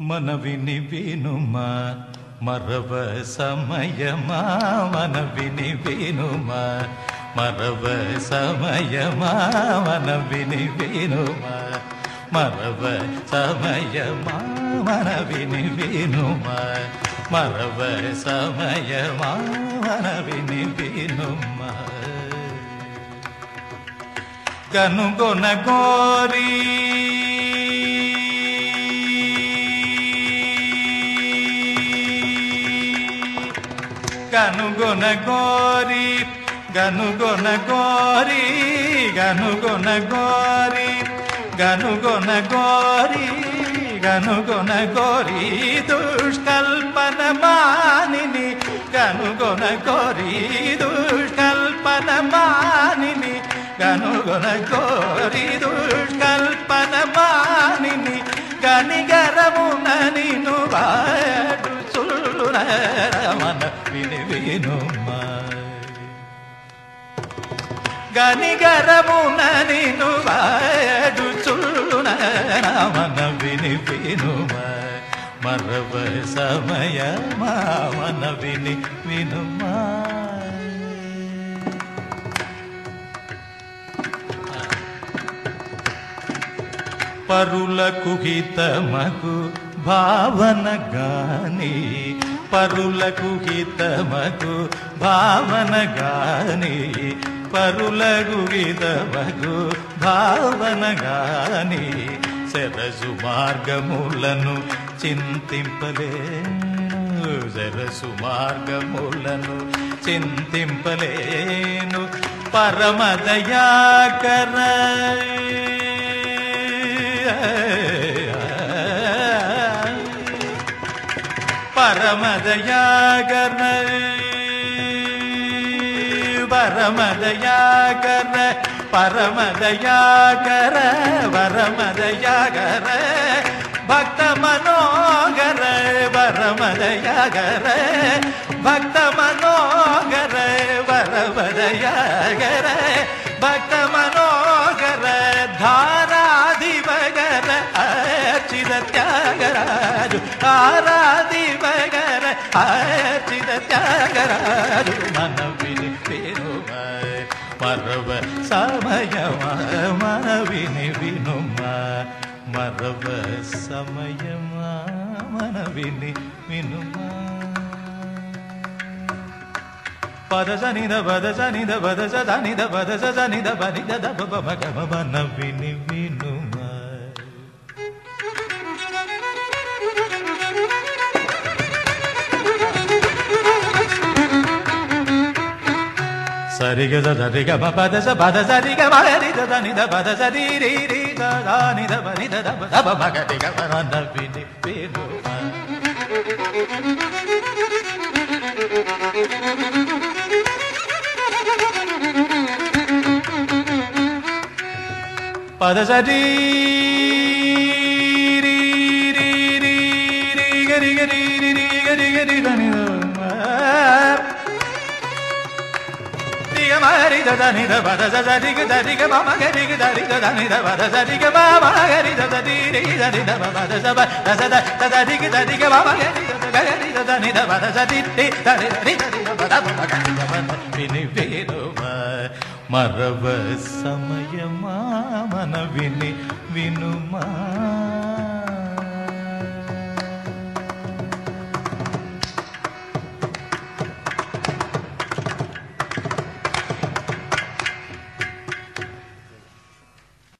మనవిని వినుమా మరవ సమయమా మనవిని వినుమా మరవ సమయమా మనవిని వినుమా మరవ సమయమా మనవిని వినుమా మరవ సమయమా మనవిని వినుమా. కనుగొన గోరీ గనుగొన గోరి గనుగొన గోరి గనుగొన గోరి గనుగొన గోరి గనుగొన గోరి దుష్కల్పన మానిని గనుగొన గోరి దుష్కల్పన మానిని గనుగొన గోరి దుష్కల్పన మానిని గనిగరమున నిను వాడు రమణ విని వినుమా గనిగరమున నిను వాడు చుల్లున రమణ విని వినుమా మరవ సమయ మామన విని వినుమా పరులకు హితమగు భావన గాని పరులకు హితమగు భావన గాని పరులకు హితమగు భావన గాని సరసు మార్గములను చింతింపలేను సరసు మార్గములను చింతింపలేను పరమదయాకర. பரமதயாகர பரமதயாகர பரமதயாகர பரமதயாகர. பக்த மனோகர பரமதயாகர. பக்த மனோகர பரமதயாகர. பக்த அர்ச்சித தியாகராஜு ஆராதி பகர அர்ச்சித தியாகராஜு மனவினி பெருமாய் மரப சமயமா மனவினி வினுமா மரப சமயமா மனவினி வினுமா பத சனித பத சனித பத சனித பத சனித பனித தப மகம மனவினி வினுமா సరిగ సరిగ పద స పద సరిగ మరి దని ద పద సరి రి రి దాని ద పని ద దప దప మగ దిగ మన విని వినుమా పద సరి రి రి రి రి గరి గరి రి రి గరి గరి దని మరి దని ద పద సరి గ దరి గ మమ గరి గ దరి ద దని ద పద సరి గ మమ గరి ద దరి రి దని ద పద స ప ద స ద ద దరి గ దరి గ మమ గరి ద గరి ద దని ద పద సరి రి దరి రి దరి ద పద పద గరి ద పద విని వేరువ మరవ సమయమా మన విని వినుమా?